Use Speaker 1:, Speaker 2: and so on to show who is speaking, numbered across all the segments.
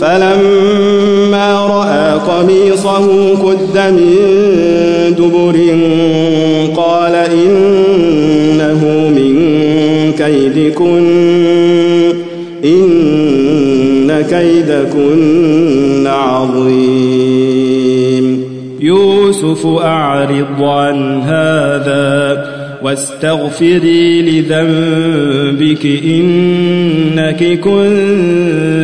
Speaker 1: فلما رأى قميصه قد من دبر قال إنه من كيدكن إن كيدكن عظيم.
Speaker 2: يوسف أعرض عن هذا واستغفري لذنبك إنك كنت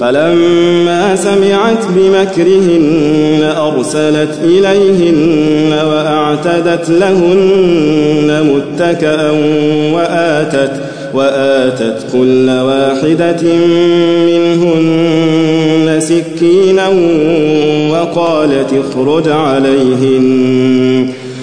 Speaker 1: فلما سمعت بمكرهن أرسلت إليهن وأعتدت لهن متكأ وآتت وآتت كل واحدة منهن سكينا وقالت اخرج عليهن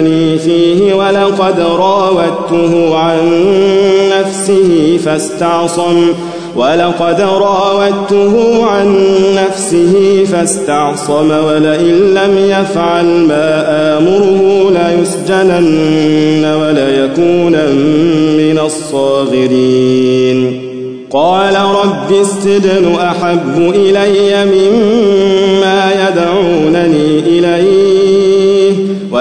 Speaker 1: لمتنني فيه ولقد راودته عن نفسه فاستعصم. ولقد راودته عن نفسه فاستعصم. ولئن لم يفعل ما آمره ليسجنن وليكونا من الصاغرين. قال رب السجن أحب إلي مما يدعونني إليه.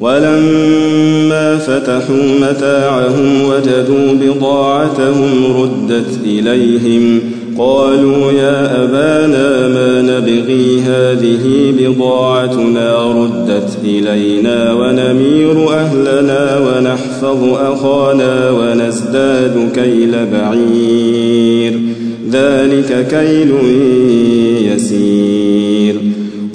Speaker 1: ولما فتحوا متاعهم وجدوا بضاعتهم ردت إليهم قالوا يا أبانا ما نبغي هذه بضاعتنا ردت إلينا ونمير أهلنا ونحفظ أخانا ونزداد كيل بعير. ذلك كيل يسير.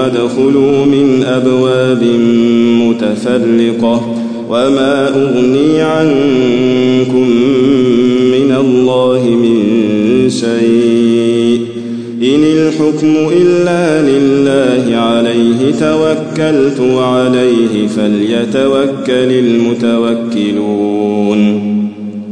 Speaker 1: وادخلوا من أبواب متفرقة وما أغني عنكم من الله من شيء إن الحكم إلا لله عليه توكلت وعليه فليتوكل المتوكلون